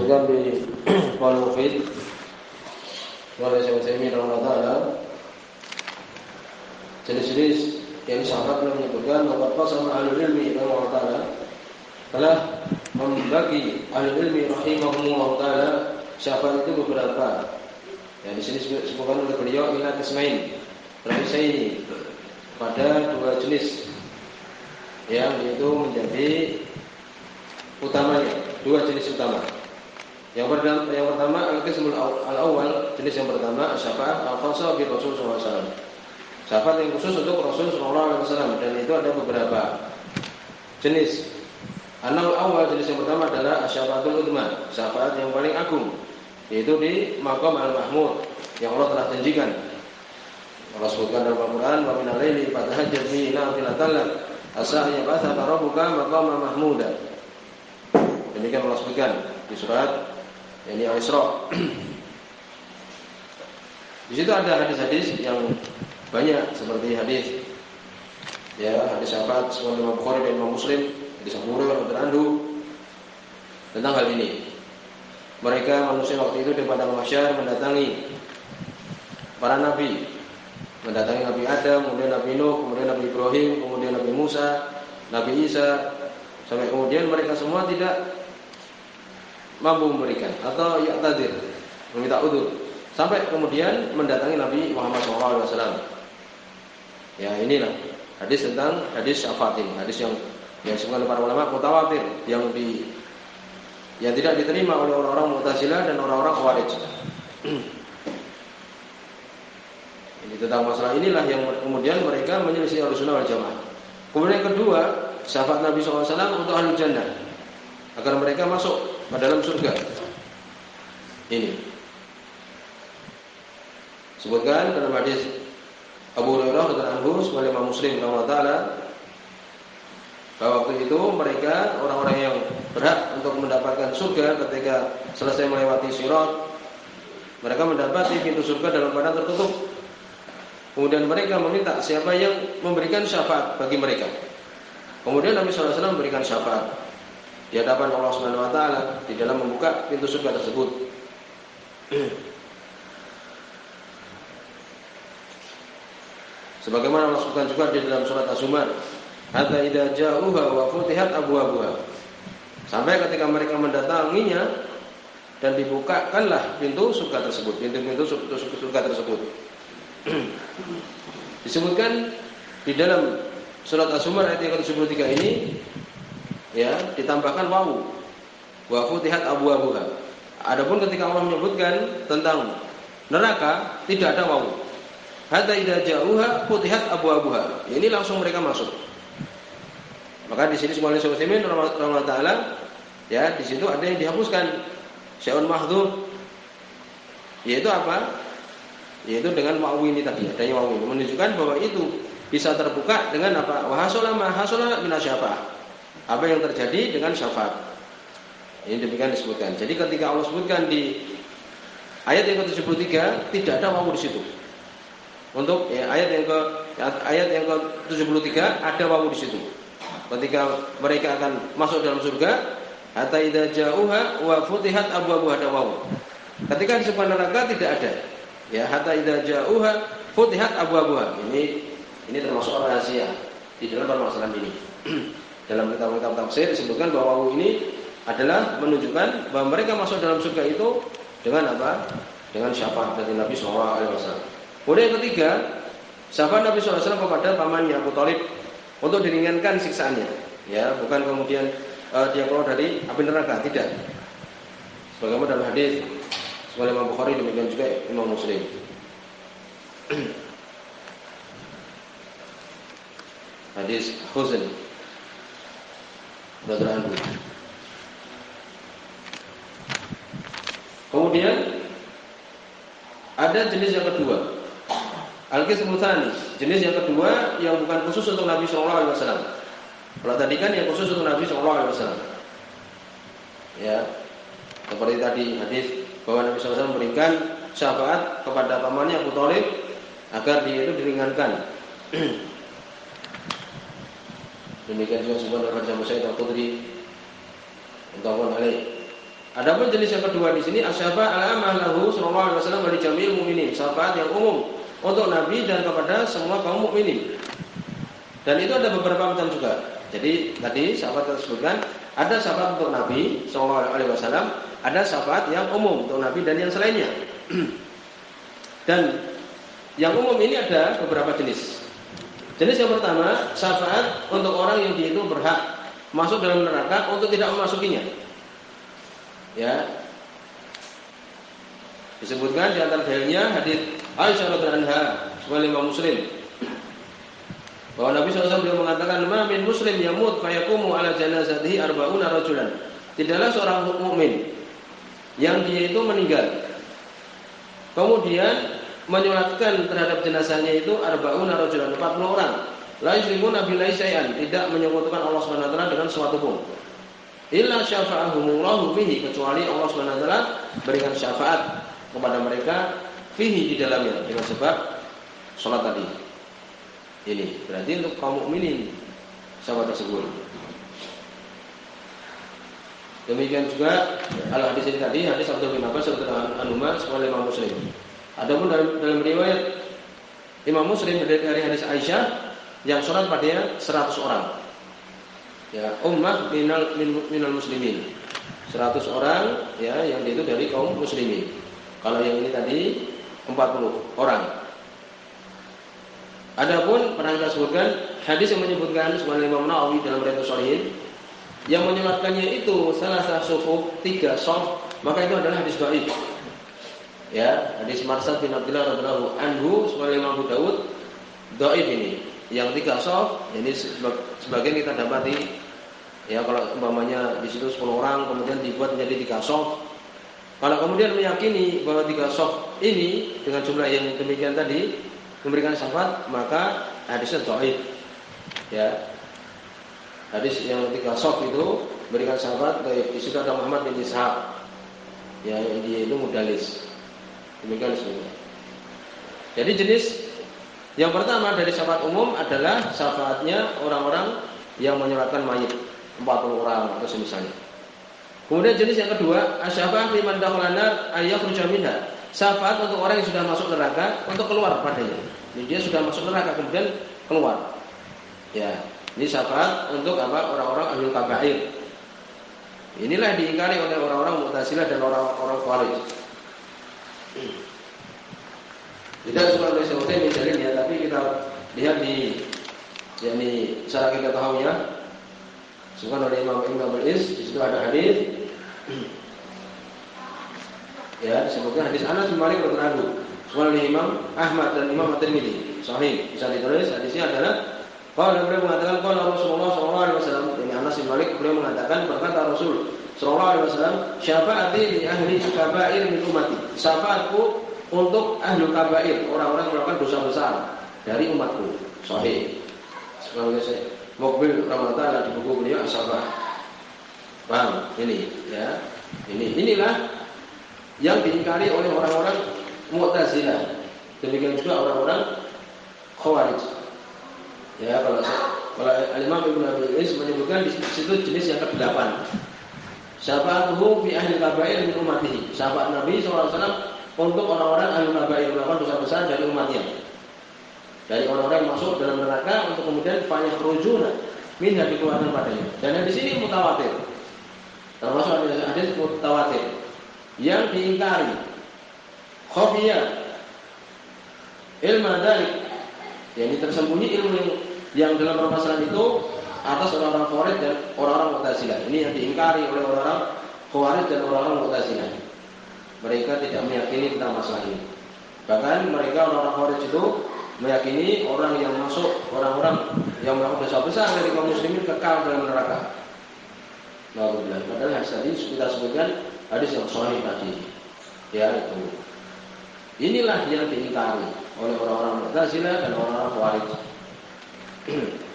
disebutkan di Qaul Mufid oleh Syekh Utsaimin rahimahullah jenis-jenis yang sahabat telah menyebutkan bahwa qasama ahlul ilmi rahimahullah taala telah membagi ahlul ilmi rahimahullah taala syafaat itu beberapa. Ya di sini disebutkan oleh beliau ila kismain. Terpisah ini pada dua jenis yang itu menjadi utamanya, dua jenis utama. Yang pertama, yang pertama al-qismul al-awwal, jenis yang pertama syafaat al-khassa bi Rasul sallallahu alaihi wasallam. Syafaat yang khusus untuk Rasul sallallahu alaihi wasallam dan itu ada beberapa jenis. Anal awal jenis yang pertama adalah syafaatul udma, syafaat yang paling agung yaitu di maqam al-mahmud yang Allah telah janjikan. Allah sebutkan dalam Al-Qur'an wa minal laili fatahajjad bihi nafilatan lak asa yab'athaka rabbuka maqaman mahmuda. Demikian Allah sebutkan di surat ini Al-Isra. Di situ ada hadis-hadis yang banyak seperti hadis ya hadis sahabat semua Imam Bukhari dan Imam Muslim hadis Abu Hurairah radhiyallahu tentang hal ini. Mereka manusia waktu itu di padang mahsyar mendatangi para nabi, mendatangi Nabi Adam, kemudian Nabi Nuh, kemudian Nabi Ibrahim, kemudian Nabi Musa, Nabi Isa, sampai kemudian mereka semua tidak mampu memberikan atau ya tadir meminta udur sampai kemudian mendatangi Nabi Muhammad SAW. Ya inilah hadis tentang hadis syafaat ini, hadis yang yang disebutkan para ulama mutawatir yang di yang tidak diterima oleh orang-orang Mu'tazilah dan orang-orang Khawarij. Ini tentang masalah inilah yang kemudian mereka menyelisih Ahlussunnah wal Jamaah. Kemudian yang kedua, syafaat Nabi SAW untuk ahli jannah agar mereka masuk ke dalam surga. Ini. Sebutkan dalam hadis Abu Hurairah radhiyallahu anhu sebagai Imam Muslim rahimahullah taala bahwa waktu itu mereka orang-orang yang berhak untuk mendapatkan surga ketika selesai melewati sirat mereka mendapati pintu surga dalam keadaan tertutup. Kemudian mereka meminta siapa yang memberikan syafaat bagi mereka. Kemudian Nabi SAW memberikan syafaat di hadapan Allah Subhanahu wa taala di dalam membuka pintu surga tersebut. Sebagaimana Allah sebutkan juga di dalam surat Az-Zumar, "Hatta idza ja'uha wa futihat abwabuha." Sampai ketika mereka mendatanginya dan dibukakanlah pintu surga tersebut, pintu-pintu surga tersebut. Disebutkan di dalam surat Az-Zumar ayat yang ke-73 ini ya ditambahkan wawu wa futihat abwabuha. Adapun ketika Allah menyebutkan tentang neraka tidak ada wawu. Hatta idza ja'uha futihat abwabuha. Ini langsung mereka masuk. Maka di sini semua Syekh Utsaimin rahimahullah taala ya di situ ada yang dihapuskan syai'un mahdhuf yaitu apa? Yaitu dengan wawu ini tadi, adanya wawu menunjukkan bahwa itu bisa terbuka dengan apa? Wa hasala ma hasala Apa yang terjadi dengan syafaat. Ini demikian disebutkan. Jadi ketika Allah sebutkan di ayat yang ke-73 tidak ada wawu di situ. Untuk ya, ayat yang ke ayat yang ke-73 ada wawu di situ. Ketika mereka akan masuk dalam surga, hatta idza ja'uha wa futihat abwabuha ada wawu. Ketika di sebuah neraka tidak ada. Ya, hatta idza ja'uha futihat abwabuha. Ini ini termasuk rahasia di dalam permasalahan ini. dalam kitab-kitab tafsir disebutkan bahwa wawu ini adalah menunjukkan bahwa mereka masuk dalam surga itu dengan apa? Dengan syafaat dari Nabi SAW. Kemudian yang ketiga, syafaat Nabi SAW kepada pamannya Abu Talib untuk diringankan siksaannya. Ya, bukan kemudian uh, dia keluar dari api neraka, tidak. Sebagaimana dalam hadis sebagai Imam Bukhari demikian juga Imam Muslim. hadis Radhiyallahu Kemudian ada jenis yang kedua Al-Qismul jenis yang kedua yang bukan khusus untuk Nabi sallallahu alaihi wasallam. Kalau tadi kan yang khusus untuk Nabi sallallahu alaihi wasallam. Ya. Seperti tadi hadis bahwa Nabi SAW memberikan syafaat kepada pamannya Abu Thalib agar dia itu diringankan. Demikian juga dari Raja Musaid Al-Qudri Entahun alaih Adapun jenis yang kedua di sini asyafa al-amah lahu sallallahu alaihi wasallam bagi jamil mukminin, syafaat yang umum untuk Nabi dan kepada semua kaum mukminin. Dan itu ada beberapa macam juga. Jadi tadi syafaat tersebutkan ada syafaat untuk Nabi sallallahu alaihi wasallam, ada syafaat yang umum untuk Nabi dan yang selainnya. dan yang umum ini ada beberapa jenis. Jenis yang pertama, syafaat untuk orang yang dia itu berhak masuk dalam neraka untuk tidak memasukinya. Ya. Disebutkan di antara dalilnya hadis Aisyah radhiyallahu anha, Imam Muslim. Bahwa Nabi SAW beliau mengatakan, "Ma min muslim yamut fayakumu ala janazatihi arba'una rajulan." Tidaklah seorang mukmin yang dia itu meninggal. Kemudian menyolatkan terhadap jenazahnya itu arba'una rajulan, 40 orang. La yusyrikuna billahi syai'an, tidak menyekutukan Allah Subhanahu wa taala dengan sesuatu pun illa syafa'ahumullahu fihi kecuali Allah taala berikan syafaat kepada mereka fihi di dalamnya dengan sebab salat tadi. Ini berarti untuk kaum mukminin sahabat tersebut. Demikian juga al hadis ini tadi hadis Abdul bin Abbas radhiyallahu anhu sebagai Imam Muslim. Adapun dalam dalam riwayat Imam Muslim dari hadis Aisyah yang sholat padanya 100 orang. Ya ummah minal minal muslimin. 100 orang ya yang itu dari kaum muslimin. Kalau yang ini tadi 40 orang. Adapun pernah kita sebutkan hadis yang menyebutkan sebagai Imam Nawawi dalam Riyadhus Shalihin yang menyematkannya itu salah satu tiga sof maka itu adalah hadis dhaif. Ya, hadis Marsad bin Abdullah radhiyallahu anhu sebagai Imam Abu Dawud dhaif ini. Yang tiga soft, ini sebagian kita dapati ya kalau umpamanya di situ 10 orang kemudian dibuat menjadi tiga soft. Kalau kemudian meyakini bahwa tiga soft ini dengan jumlah yang demikian tadi memberikan syafaat, maka hadisnya dhaif. Ya. Hadis yang tiga soft itu memberikan syafaat dhaif. Di situ ada Muhammad bin Ishaq. Ya, dia itu mudalis. Demikian sebenarnya. Jadi jenis yang pertama dari syafaat umum adalah syafaatnya orang-orang yang menyolatkan mayit 40 orang atau semisalnya. Kemudian jenis yang kedua, asyafaat liman dakhalana ayyakhruja minha. Syafaat untuk orang yang sudah masuk neraka untuk keluar padanya. Jadi dia sudah masuk neraka kemudian keluar. Ya, ini syafaat untuk apa? Orang-orang ahli kabair. Inilah diingkari oleh orang-orang Mu'tazilah dan orang-orang Khawarij. Tidak cuma oleh Syaikhul misalnya, tapi kita lihat di yakni cara kita tahu ya. Sebutkan oleh Imam Ibn Abdul Is, di situ ada hadis ya disebutkan hadis Anas bin Malik radhiyallahu anhu. oleh Imam Ahmad dan Imam At-Tirmidzi. Sahih. Bisa ditulis hadisnya adalah kalau beliau mengatakan kalau Rasulullah sallallahu alaihi Anas bin Malik beliau mengatakan berkata Rasul sallallahu alaihi wasallam syafaati li ahli kabair min ummati. Syafaatku untuk ahlu kabair, orang-orang yang melakukan dosa besar dari umatku. Sahih. Sebagai saya mobil Ramadan di buku beliau asabah. Paham? Ini ya. Ini inilah yang diingkari oleh orang-orang Mu'tazilah. Demikian juga orang-orang Khawarij. Ya, kalau kalau Imam Ibnu Abi menyebutkan di situ jenis yang ke-8. Syafa'atuhu fi ahli kabair min ummatihi. Syafaat Nabi SAW untuk orang-orang ahli kabair melakukan dosa besar dari umatnya. Dari orang-orang yang masuk dalam neraka untuk kemudian banyak rujuna minha dikeluarkan padanya. Dan di sini mutawatir. Termasuk ada hadis mutawatir yang diingkari. Khafiyah ilmu dari yang tersembunyi ilmu yang dalam permasalahan itu atas orang-orang Khawarij dan orang-orang Mu'tazilah. Ini yang diingkari oleh orang-orang Khawarij dan orang-orang Mu'tazilah. Mereka tidak meyakini tentang masalah ini. Bahkan mereka orang-orang Khawarij itu meyakini orang yang masuk, orang-orang yang melakukan dosa besar dari kaum muslimin kekal dalam neraka. Alhamdulillah. Padahal hadis tadi kita sebutkan hadis yang sahih tadi. Ya itu. Inilah yang diingkari oleh orang-orang Mu'tazilah dan orang-orang Khawarij.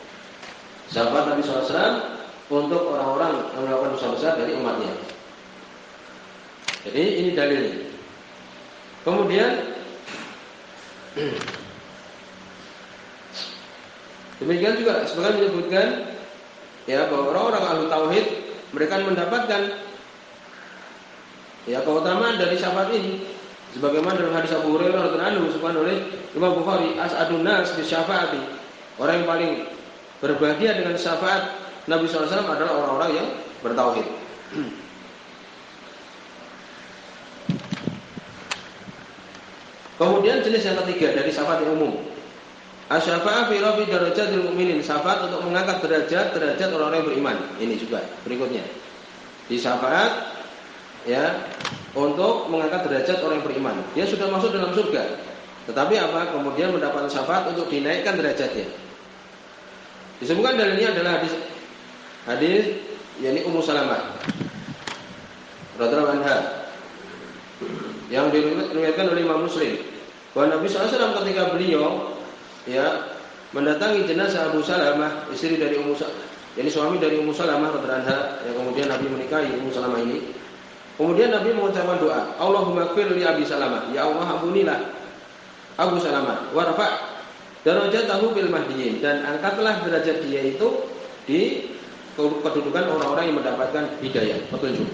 Sahabat Nabi SAW untuk orang-orang yang melakukan dosa besar dari umatnya. Jadi ini dalilnya. Kemudian demikian juga sebagian menyebutkan ya bahwa orang-orang ahli tauhid mereka mendapatkan Ya keutamaan dari syafaat ini sebagaimana dalam hadis Abu Hurairah radhiyallahu anhu disebutkan oleh Imam Bukhari as'adun nas bi syafaati. Orang yang paling berbahagia dengan syafaat Nabi SAW adalah orang-orang yang bertauhid. Kemudian jenis yang ketiga dari syafaat yang umum. Asyafa'a fi rafi darajatil mu'minin. Syafaat untuk mengangkat derajat derajat orang-orang yang beriman. Ini juga berikutnya. Di syafaat ya untuk mengangkat derajat orang yang beriman. Dia sudah masuk dalam surga. Tetapi apa? Kemudian mendapat syafaat untuk dinaikkan derajatnya. Disebutkan dalilnya adalah hadis hadis yakni Ummu Salamah. Radhiyallahu anha. Yang diriwayatkan oleh Imam Muslim. Bahwa Nabi SAW ketika beliau ya mendatangi jenazah Abu Salamah istri dari Ummu Salamah yakni suami dari Ummu Salamah radhiyallahu anha yang kemudian Nabi menikahi Ummu Salamah ini. Kemudian Nabi mengucapkan doa, Allahumma kfir li Abi Salamah, ya Allah ampunilah Abu Salamah, warfa darajatahu bil mahdiyin dan angkatlah derajat dia itu di kedudukan orang-orang yang mendapatkan hidayah, petunjuk.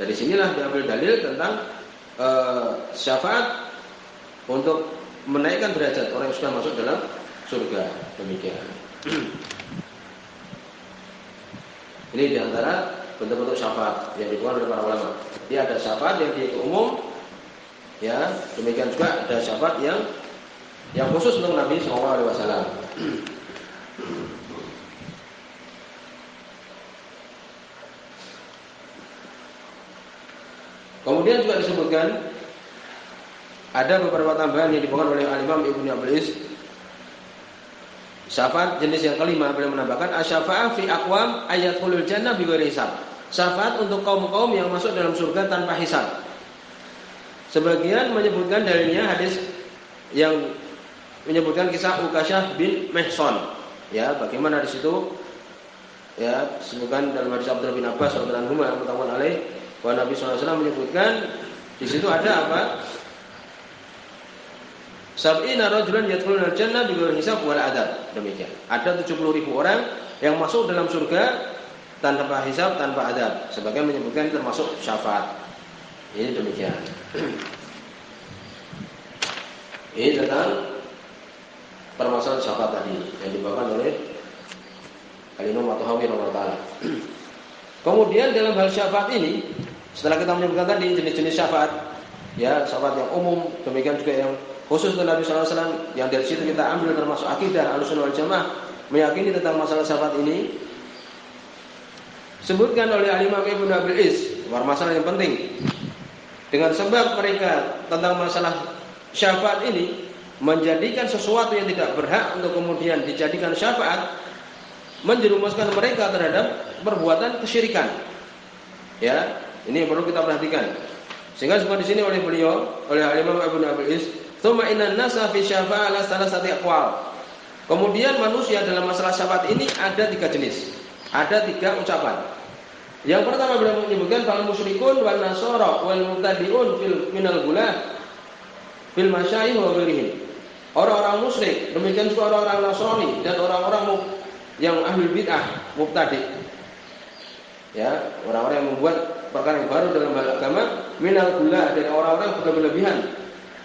Dari sinilah diambil dalil tentang uh, syafaat untuk menaikkan derajat orang yang sudah masuk dalam surga. Demikian. Ini di antara bentuk-bentuk syafaat yang dibuat oleh para ulama. Dia ada syafaat yang dia umum, ya demikian juga ada syafaat yang yang khusus untuk Nabi Shallallahu Alaihi Wasallam. Kemudian juga disebutkan ada beberapa tambahan yang dibawakan oleh Al Imam Ibnu Abdul Syafaat jenis yang kelima beliau menambahkan asyafaat fi aqwam ayatul jannah bi hisab. Syafaat untuk kaum-kaum yang masuk dalam surga tanpa hisab. Sebagian menyebutkan dalilnya hadis yang menyebutkan kisah Ukasyah bin Mehson. Ya, bagaimana di situ ya disebutkan dalam hadis Abdullah bin Abbas radhiyallahu anhu mutawatir alaih bahwa Nabi SAW menyebutkan di situ ada apa? Sab'ina rajulan yadkhuluna al-jannah bighairi hisab wal adab. Demikian. Ada 70 ribu orang yang masuk dalam surga tanpa hisab, tanpa adab. Sebagian menyebutkan termasuk syafaat. Ini demikian. Ini tentang permasalahan syafaat tadi yang dibawakan oleh Al-Imam At-Tahawi Kemudian dalam hal syafaat ini, setelah kita menyebutkan tadi jenis-jenis syafaat, ya syafaat yang umum, demikian juga yang khusus untuk Nabi SAW yang dari situ kita ambil termasuk akidah alusunul jamaah meyakini tentang masalah syafaat ini sebutkan oleh alimah Ibnu Abil Is masalah yang penting. Dengan sebab mereka tentang masalah syafaat ini menjadikan sesuatu yang tidak berhak untuk kemudian dijadikan syafaat menjerumuskan mereka terhadap perbuatan kesyirikan ya ini perlu kita perhatikan sehingga semua di sini oleh beliau oleh Imam Abu Nabil Is Tsumma inna nasa fi syafa'ah ala salasati aqwal. Kemudian manusia dalam masalah syafaat ini ada tiga jenis. Ada tiga ucapan. Yang pertama beliau menyebutkan fal musyrikun wal nasara wal mubtadi'un fil minal gula fil masyayikh wa ghairihim. Orang-orang musyrik, demikian juga orang-orang Nasrani dan orang-orang yang ahli bid'ah, mubtadi. Ya, orang-orang yang membuat perkara yang baru dalam hal agama minal gula dari orang-orang yang berlebihan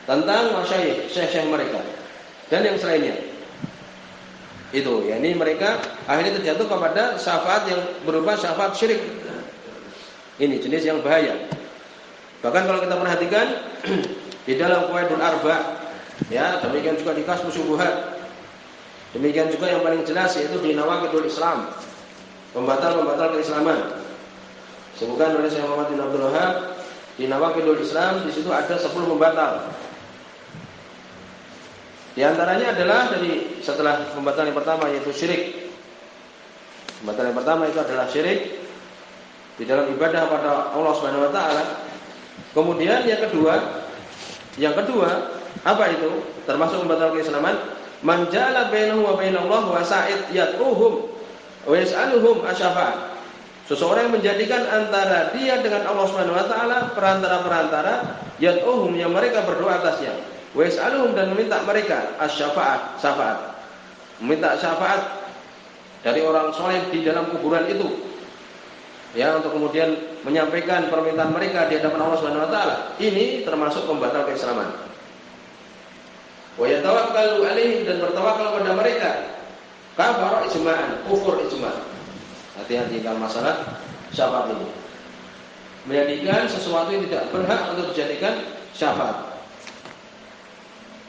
tentang masyayikh, syekh-syekh mereka dan yang selainnya. Itu, ya ini mereka akhirnya terjatuh kepada syafaat yang berupa syafaat syirik. Ini jenis yang bahaya. Bahkan kalau kita perhatikan di dalam Qawaidul Arba, ya demikian juga di Kasmu Subuhat. Demikian juga yang paling jelas yaitu di Nawaqidul Islam. Pembatal-pembatal keislaman. Sebutkan oleh Syekh Muhammad bin Abdul Wahab di Nawaqidul Islam di situ ada 10 pembatal. Di antaranya adalah dari setelah pembatalan yang pertama yaitu syirik. Pembatalan yang pertama itu adalah syirik di dalam ibadah pada Allah Subhanahu wa taala. Kemudian yang kedua, yang kedua apa itu? Termasuk pembatalan keislaman, man ja'ala bainahu wa bainallah wa sa'id yat'uhum wa yas'aluhum asyafa. Seseorang yang menjadikan antara dia dengan Allah Subhanahu wa taala perantara-perantara yat'uhum yang mereka berdoa atasnya Wa dan meminta mereka asy-syafaat, syafaat. Meminta syafaat dari orang soleh di dalam kuburan itu. ya untuk kemudian menyampaikan permintaan mereka di hadapan Allah Subhanahu wa taala, ini termasuk pembatal keislaman. Wa yatawakkalu alaihim dan bertawakal kepada mereka. Kafara ijma'an, kufur ijma'. Hati-hati dalam masalah syafaat ini. Menjadikan sesuatu yang tidak berhak untuk dijadikan syafaat.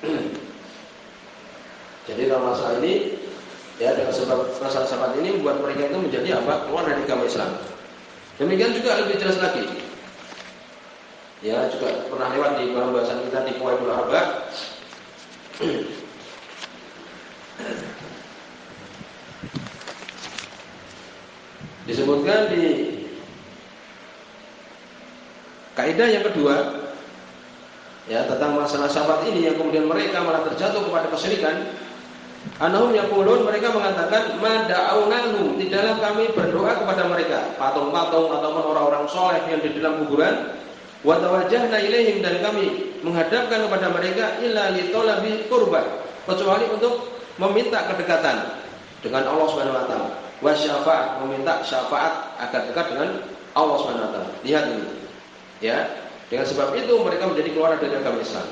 Jadi dalam masalah ini ya dengan sebab masalah syafaat ini membuat mereka itu menjadi apa? Keluar dari agama Islam. Demikian juga lebih jelas lagi. Ya, juga pernah lewat di pembahasan kita di Qawaidul Arba. Disebutkan di kaidah yang kedua ya tentang masalah syafaat ini yang kemudian mereka malah terjatuh kepada kesyirikan. Anahum yaqulun mereka mengatakan mada'aunahu tidaklah kami berdoa kepada mereka patung-patung ataupun orang-orang soleh yang di dalam kuburan wa ilaihim dan kami menghadapkan kepada mereka illa li talabi qurba kecuali untuk meminta kedekatan dengan Allah Subhanahu wa taala wa syafaat meminta syafaat agar dekat dengan Allah Subhanahu wa taala lihat ini ya dengan sebab itu mereka menjadi keluar dari agama Islam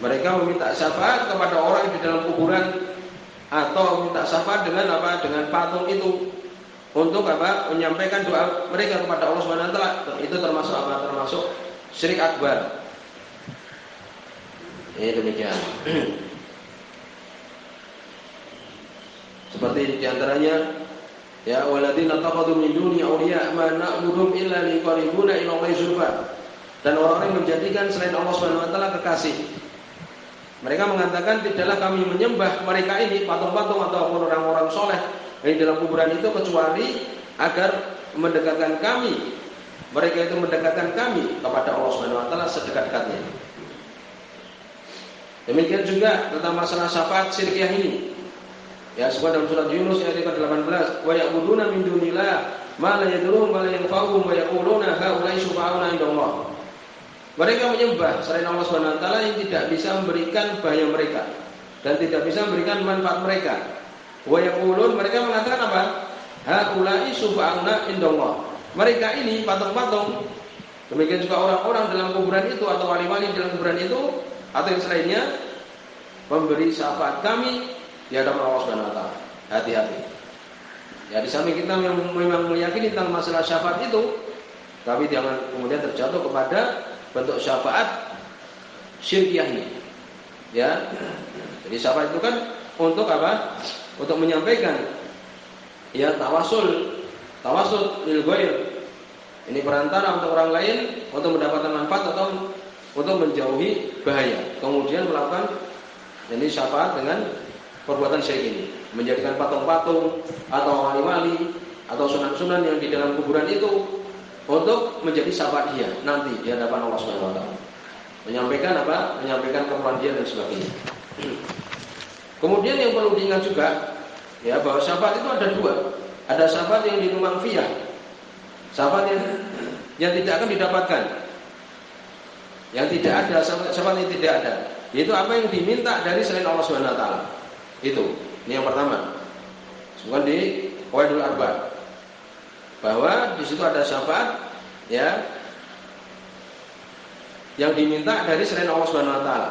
mereka meminta syafaat kepada orang di dalam kuburan atau minta syafaat dengan apa? Dengan patung itu untuk apa? Menyampaikan doa mereka kepada Allah Subhanahu wa taala. Itu termasuk apa? Termasuk syirik akbar. Ini demikian. Seperti di antaranya ya waladina taqadu min duni awliya ma na'budum illa liqaribuna ila Allah Dan orang-orang yang menjadikan selain Allah Subhanahu wa taala kekasih mereka mengatakan tidaklah kami menyembah mereka ini patung-patung ataupun orang-orang soleh yang dalam kuburan itu kecuali agar mendekatkan kami mereka itu mendekatkan kami kepada Allah Subhanahu wa taala sedekat-dekatnya. Demikian juga tentang masalah syafaat syirkiyah ini. Ya, sebab dalam surat Yunus ayat ke-18, "Wa ya'buduna min dunillah ma la yadurruhum wa la yanfa'uhum wa yaquluna haula'i syufa'auna 'inda Allah." Mereka menyembah selain Allah Subhanahu wa taala yang tidak bisa memberikan bahaya mereka dan tidak bisa memberikan manfaat mereka. Wa yaqulun mereka mengatakan apa? Haula'i subhana indallah. Mereka ini patung-patung. Demikian juga orang-orang dalam kuburan itu atau wali-wali dalam kuburan itu atau yang selainnya memberi syafaat kami di hadapan Allah Subhanahu wa taala. Hati-hati. Ya di samping kita memang meyakini tentang masalah syafaat itu, tapi jangan kemudian terjatuh kepada bentuk syafaat syirkiyah ini. Ya. Jadi syafaat itu kan untuk apa? Untuk menyampaikan ya tawasul, tawasul lil ghair. Ini perantara untuk orang lain untuk mendapatkan manfaat atau untuk menjauhi bahaya. Kemudian melakukan ini syafaat dengan perbuatan syirik ini, menjadikan patung-patung atau wali-wali atau sunan-sunan yang di dalam kuburan itu untuk menjadi sahabat dia nanti di hadapan Allah Subhanahu wa taala. Menyampaikan apa? Menyampaikan keperluan dia dan sebagainya. Kemudian yang perlu diingat juga ya bahwa sahabat itu ada dua. Ada sahabat yang dinumang fiyah. Sahabat yang yang tidak akan didapatkan. Yang tidak ada sahabat yang tidak ada. Itu apa yang diminta dari selain Allah Subhanahu wa taala. Itu. Ini yang pertama. Bukan di Qawaidul Arba bahwa di situ ada syafaat ya yang diminta dari selain Allah Subhanahu wa taala.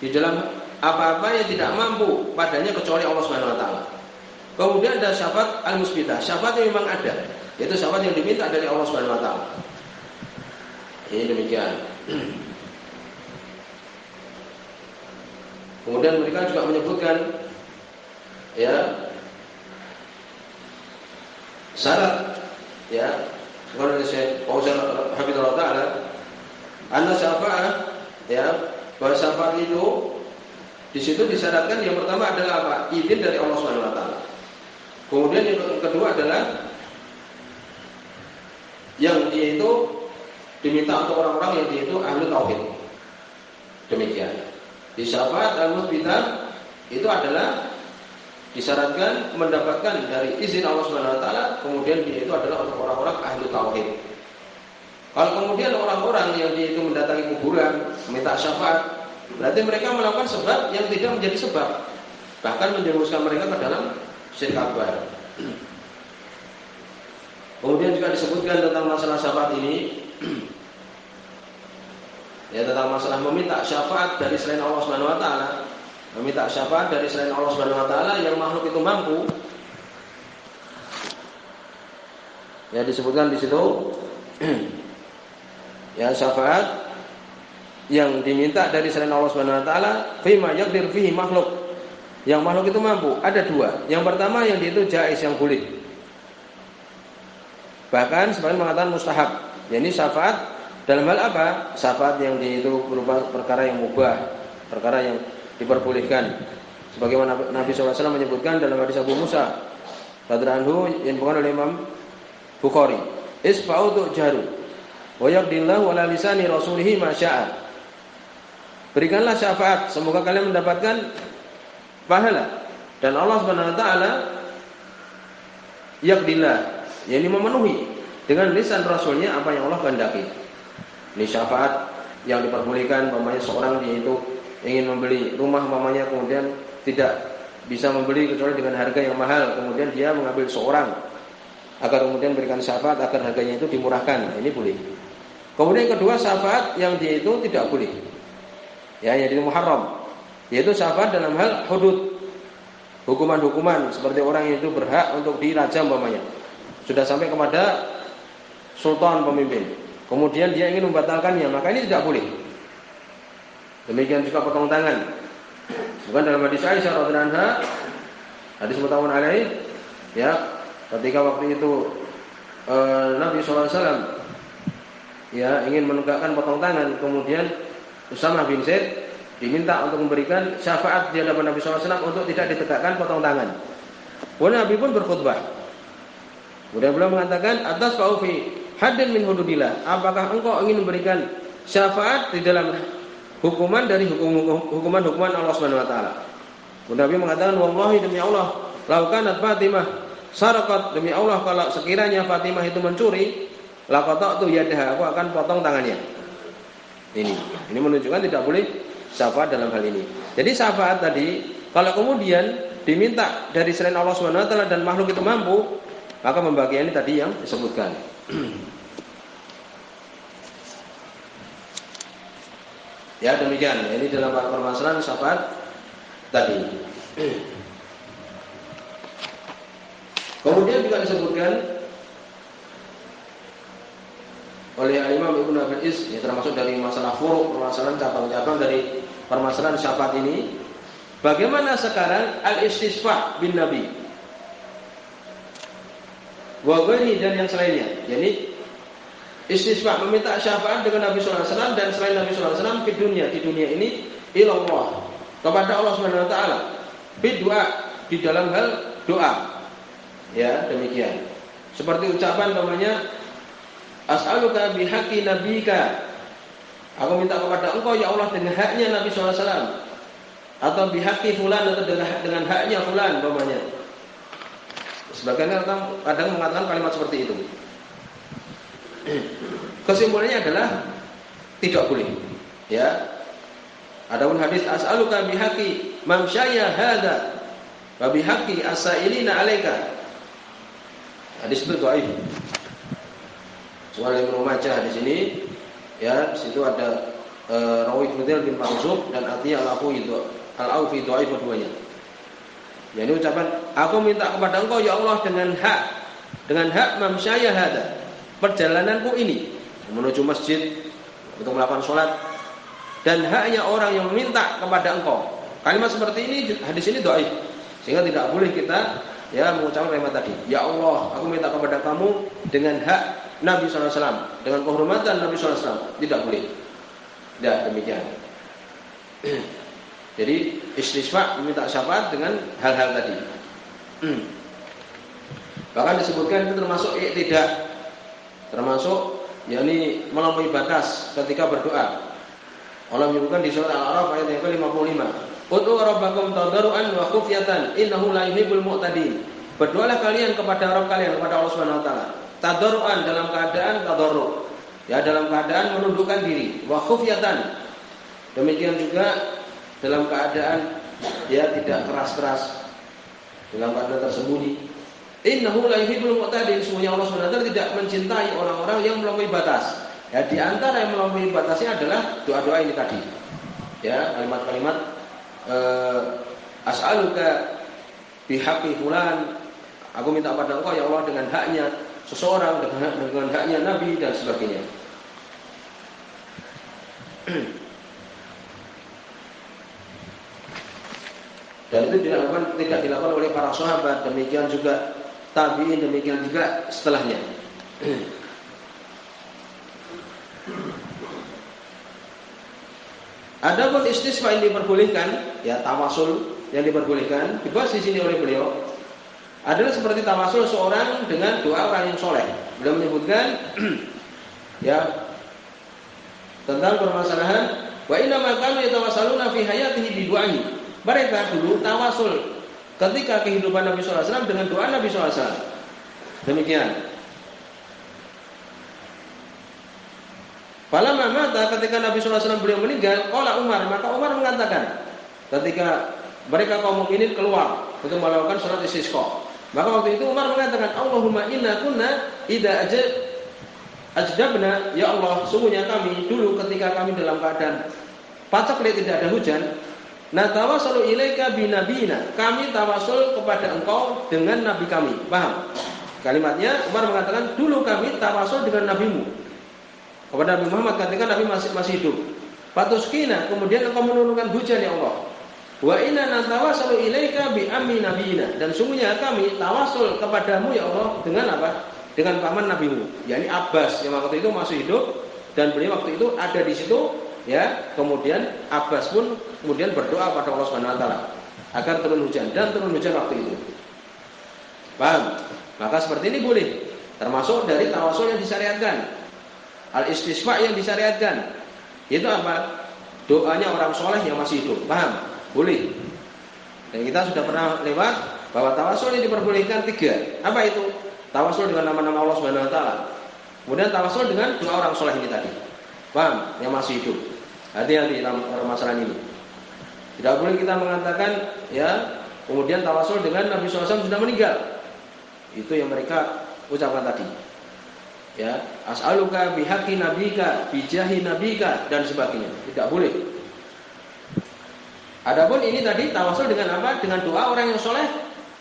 Di dalam apa-apa yang tidak mampu padanya kecuali Allah Subhanahu wa taala. Kemudian ada syafaat al-musbitah, syafaat yang memang ada, yaitu syafaat yang diminta dari Allah Subhanahu wa taala. Ini demikian. Kemudian mereka juga menyebutkan ya syarat ya seperti Syekh Fauzan Habibullah Taala anna syafa'ah ya bahwa syafaat itu di situ disyaratkan yang pertama adalah apa? izin dari Allah Subhanahu wa taala. Kemudian yang kedua adalah yang dia itu diminta untuk orang-orang yang dia itu ahli tauhid. Demikian. Di syafaat al-musbitah itu adalah disyaratkan mendapatkan dari izin Allah Subhanahu wa taala, kemudian dia itu adalah untuk orang-orang ahli tauhid. Kalau kemudian orang-orang yang dia itu mendatangi kuburan, minta syafaat, berarti mereka melakukan sebab yang tidak menjadi sebab, bahkan menjerumuskan mereka ke dalam syirik akbar. Kemudian juga disebutkan tentang masalah syafaat ini ya tentang masalah meminta syafaat dari selain Allah Subhanahu wa taala. Meminta syafaat dari selain Allah Subhanahu wa taala yang makhluk itu mampu. Ya disebutkan di situ ya syafaat yang diminta dari selain Allah Subhanahu wa taala fima yaqdir fihi makhluk. Yang makhluk itu mampu. Ada dua. Yang pertama yang itu jais yang boleh. Bahkan sebagian mengatakan mustahab. Ya, ini syafaat dalam hal apa? Syafaat yang itu berupa perkara yang mubah, perkara yang diperbolehkan. Sebagaimana Nabi SAW menyebutkan dalam hadis Abu Musa radhiyallahu yang bukan oleh Imam Bukhari. Isfa'u jaru wa yaqdillahu ala lisani rasulih ma Berikanlah syafaat, semoga kalian mendapatkan pahala. Dan Allah Subhanahu wa taala yaqdillah, yakni memenuhi dengan lisan rasulnya apa yang Allah kehendaki. Ini syafaat yang diperbolehkan umpamanya seorang dia itu ingin membeli rumah umpamanya kemudian tidak bisa membeli kecuali dengan harga yang mahal, kemudian dia mengambil seorang agar kemudian berikan syafaat agar harganya itu dimurahkan. Ini boleh. Kemudian kedua syafaat yang dia itu tidak boleh. Ya jadi muharram. Yaitu syafaat dalam hal hudud. Hukuman-hukuman. Seperti orang itu berhak untuk dirajam umpamanya. Sudah sampai kepada sultan pemimpin kemudian dia ingin membatalkannya maka ini tidak boleh demikian juga potong tangan bukan dalam hadis Aisyah radhiyallahu anha hadis mutawun alaih ya ketika waktu itu e, Nabi SAW ya ingin menegakkan potong tangan kemudian Usama bin Zaid diminta untuk memberikan syafaat di hadapan Nabi SAW untuk tidak ditegakkan potong tangan. Kemudian Nabi pun berkhutbah. Kemudian beliau mengatakan atas faufi hadin min hududillah. Apakah engkau ingin memberikan syafaat di dalam hukuman dari hukuman-hukuman Allah Subhanahu wa taala? Nabi mengatakan wallahi demi Allah, laukan Fatimah sarakat demi Allah kalau sekiranya Fatimah itu mencuri, laqata tu yadaha, aku akan potong tangannya. Ini. Ini menunjukkan tidak boleh syafaat dalam hal ini. Jadi syafaat tadi kalau kemudian diminta dari selain Allah Subhanahu wa taala dan makhluk itu mampu, maka membagian ini tadi yang disebutkan. Ya demikian. Ini dalam permasalahan syafaat tadi. Kemudian juga disebutkan oleh Imam Ibnu Abil Is ya termasuk dari masalah furuk permasalahan cabang-cabang dari permasalahan syafaat ini bagaimana sekarang al-istisfa bin Nabi wagani dan yang selainnya. Jadi istisfa meminta syafaat dengan Nabi SAW dan selain Nabi SAW di dunia di dunia ini ilallah kepada Allah Subhanahu Wa Taala. Doa di dalam hal doa. Ya demikian. Seperti ucapan namanya As'aluka bihaqi nabika. Aku minta kepada engkau ya Allah dengan haknya Nabi SAW atau bihaqi fulan atau dengan, dengan haknya fulan umpamanya. Sebagian orang kadang mengatakan kalimat seperti itu. Kesimpulannya adalah tidak boleh. Ya. Adapun hadis as'aluka bihaqi mamsyaya hada wa bihaqi asailina alaika. Hadis itu dhaif. Soal Ibnu Majah di sini ya di situ ada e, Rawi Fudel bin Marzub dan artinya al-afu itu al-aufi dhaif keduanya. Ya ini ucapan aku minta kepada engkau ya Allah dengan hak dengan hak mamsyaya hada perjalananku ini menuju masjid untuk melakukan sholat dan haknya orang yang meminta kepada engkau kalimat seperti ini hadis ini doa sehingga tidak boleh kita ya mengucapkan kalimat tadi ya Allah aku minta kepada kamu dengan hak Nabi SAW dengan kehormatan Nabi SAW tidak boleh. Tidak demikian. Jadi istisfa meminta syafaat dengan hal-hal tadi. Bahkan disebutkan itu termasuk tidak termasuk yakni melampaui batas ketika berdoa. Allah menyebutkan di surat Al-A'raf ayat yang ke-55. Ud'u rabbakum tadarruan wa khufyatan innahu la yuhibbul mu'tadin. Berdoalah kalian kepada Rabb kalian kepada Allah Subhanahu wa taala tadarruan dalam keadaan tadarru. Ya, dalam keadaan menundukkan diri, wa khufyatan. Demikian juga dalam keadaan ya tidak keras-keras dalam keadaan tersembunyi Innahu la yuhibbul mu'tadin. Sungguhnya Allah SWT tidak mencintai orang-orang yang melampaui batas. Ya, di antara yang melampaui batasnya adalah doa-doa ini tadi. Ya, kalimat-kalimat eh, as'aluka bihaqqi fulan. Aku minta pada Engkau ya Allah dengan haknya seseorang, dengan, dengan haknya nabi dan sebagainya. Dan itu dilakukan tidak dilakukan oleh para sahabat, demikian juga tabiin, demikian juga setelahnya. Adapun istisqa yang diperbolehkan, ya tawasul yang diperbolehkan dibahas di sini oleh beliau adalah seperti tawasul seorang dengan doa orang yang soleh. Beliau menyebutkan ya tentang permasalahan wa inna ma kanu yatawassaluna fi hayatihi bi mereka dulu tawasul ketika kehidupan Nabi SAW dengan doa Nabi SAW. Demikian. Pada mata ketika Nabi SAW beliau meninggal, Kala Umar, maka Umar mengatakan ketika mereka kaum mukminin keluar untuk melakukan sholat istisqa. Maka waktu itu Umar mengatakan, Allahumma inna kunna ida aja ajdabna, ya Allah, sungguhnya kami dulu ketika kami dalam keadaan pacak tidak ada hujan, Nah tawasul ilaika binabina. Kami tawasul kepada engkau dengan nabi kami. Paham? Kalimatnya Umar mengatakan dulu kami tawasul dengan nabimu. Kepada Nabi Muhammad ketika Nabi masih masih hidup. Patuskina kemudian engkau menurunkan hujan ya Allah. Wa inna natawasalu ilaika bi ammi nabiyina dan sungguhnya kami tawasul kepadamu ya Allah dengan apa? Dengan paman nabimu, yakni Abbas yang waktu itu masih hidup dan beliau waktu itu ada di situ ya kemudian Abbas pun kemudian berdoa pada Allah Subhanahu wa taala agar turun hujan dan turun hujan waktu itu. Paham? Maka seperti ini boleh termasuk dari tawasul yang disyariatkan. Al istisqa yang disyariatkan. Itu apa? Doanya orang soleh yang masih hidup. Paham? Boleh. Dan kita sudah pernah lewat bahwa tawasul yang diperbolehkan tiga. Apa itu? Tawasul dengan nama-nama Allah Subhanahu wa taala. Kemudian tawasul dengan dua orang soleh ini tadi. Paham? Yang masih hidup. Hati-hati dalam permasalahan ini. Tidak boleh kita mengatakan ya kemudian tawasul dengan Nabi SAW sudah meninggal. Itu yang mereka ucapkan tadi. Ya, as'aluka bihaqi nabika, bijahi nabika dan sebagainya. Tidak boleh. Adapun ini tadi tawasul dengan apa? Dengan doa orang yang soleh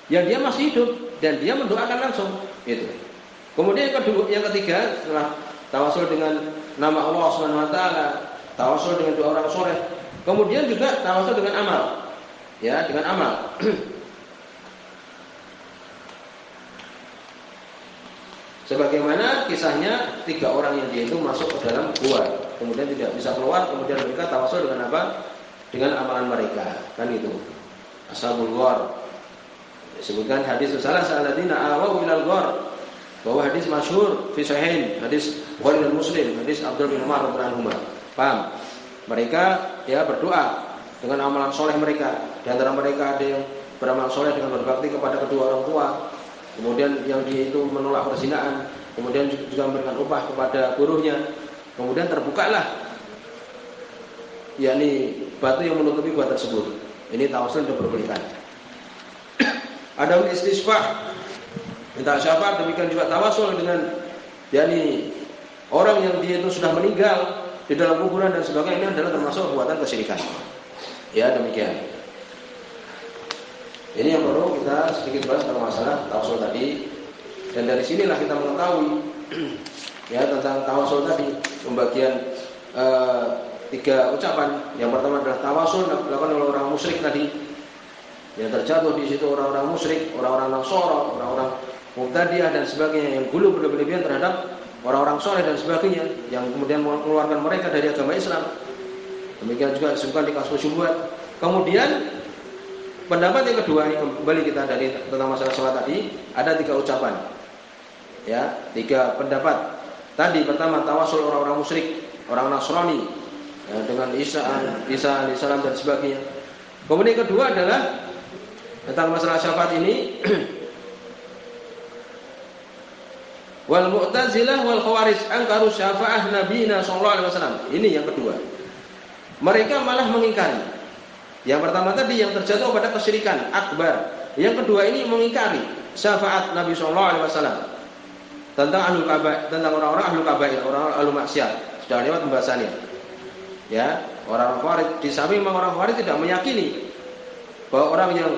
yang dia masih hidup dan dia mendoakan langsung. Itu. Kemudian yang kedua, yang ketiga setelah tawasul dengan nama Allah Subhanahu wa taala, tawasul dengan doa orang soleh. Kemudian juga tawasul dengan amal. Ya, dengan amal. Sebagaimana kisahnya tiga orang yang dia itu masuk ke dalam gua, kemudian tidak bisa keluar, kemudian mereka tawasul dengan apa? Dengan amalan mereka, kan itu. Ashabul ghar. Disebutkan hadis salah saladina awaw ilal ghar bahwa hadis masyhur fi sahihain, hadis Bukhari dan Muslim, hadis Abdul bin Umar radhiyallahu. Paham? Mereka ya berdoa dengan amalan soleh mereka. Di antara mereka ada yang beramal soleh dengan berbakti kepada kedua orang tua. Kemudian yang dia itu menolak perzinaan, kemudian juga memberikan upah kepada buruhnya. Kemudian terbukalah yakni batu yang menutupi gua tersebut. Ini tawasul berberikan. Ada istisqa minta syafaat demikian juga tawasul dengan yakni orang yang dia itu sudah meninggal di dalam kuburan dan sebagainya ini adalah termasuk perbuatan kesyirikan. Ya demikian. Ini yang perlu kita sedikit bahas tentang masalah tawasul tadi dan dari sinilah kita mengetahui ya tentang tawasul tadi pembagian eh, tiga ucapan. Yang pertama adalah tawasul dilakukan oleh orang musyrik tadi yang terjatuh di situ orang-orang musyrik, orang-orang Nasara, orang-orang Muqtadiyah dan sebagainya yang dulu berlebihan terhadap orang-orang soleh dan sebagainya yang kemudian mengeluarkan mereka dari agama Islam. Demikian juga disebutkan di kasus syubhat. Kemudian pendapat yang kedua ini kembali kita dari tentang masalah sholat tadi ada tiga ucapan. Ya, tiga pendapat. Tadi pertama tawasul orang-orang musyrik, orang Nasrani ya, dengan Isa, Isa salam dan sebagainya. Kemudian yang kedua adalah tentang masalah syafaat ini Wal Mu'tazilah wal Khawarij angkaru syafaah Nabi sallallahu alaihi wasallam. Ini yang kedua. Mereka malah mengingkari. Yang pertama tadi yang terjatuh pada kesyirikan akbar. Yang kedua ini mengingkari syafaat Nabi Shallallahu Alaihi Wasallam tentang ahlu kabair, tentang orang-orang ahlu kabair, orang-orang ahlu maksiat. Sudah lewat pembahasannya. Ya, orang Khawarij di samping orang Khawarij tidak meyakini bahwa orang yang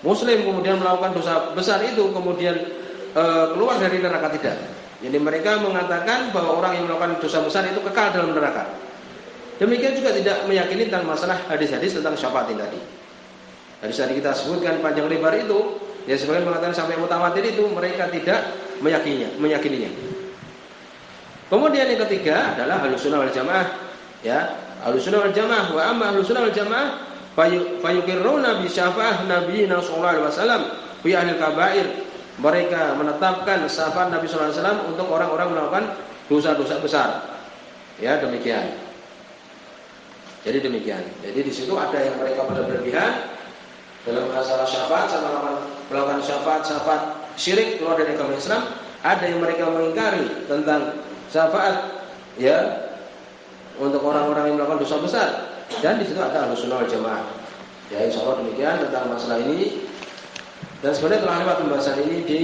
Muslim kemudian melakukan dosa besar itu kemudian e, keluar dari neraka tidak. Jadi mereka mengatakan bahwa orang yang melakukan dosa besar itu kekal dalam neraka. Demikian juga tidak meyakini tentang masalah hadis-hadis tentang syafaat tadi. Hadis tadi kita sebutkan panjang lebar itu, ya sebagian mengatakan sampai mutawatir itu mereka tidak meyakininya, meyakininya. Kemudian yang ketiga adalah halusunah wal jamaah, ya halusunah wal jamaah wa amma halusunah wal jamaah fayukirruna bi syafaah Nabi sallallahu alaihi wasallam fi ahli kabair. Mereka menetapkan syafaat Nabi sallallahu alaihi wasallam untuk orang-orang melakukan dosa-dosa besar. Ya, demikian. Jadi demikian. Jadi di situ ada yang mereka berlebihan dalam masalah syafaat sama melakukan syafaat syafaat syirik keluar dari agama Islam. Ada yang mereka mengingkari tentang syafaat ya untuk orang-orang yang melakukan dosa besar dan di situ ada alusunah wal jamaah. Ya insya Allah demikian tentang masalah ini. Dan sebenarnya telah lewat pembahasan ini di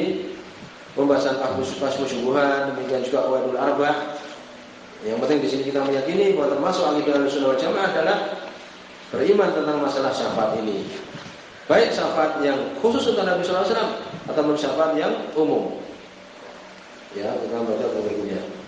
pembahasan kasus kasus syubuhan, demikian juga wadul arbah. Yang penting di sini kita meyakini bahwa termasuk akidah alusunah wal jamaah adalah beriman tentang masalah syafaat ini. Baik syafaat yang khusus untuk Nabi Wasallam atau syafaat yang umum. Ya, kita baca berikutnya.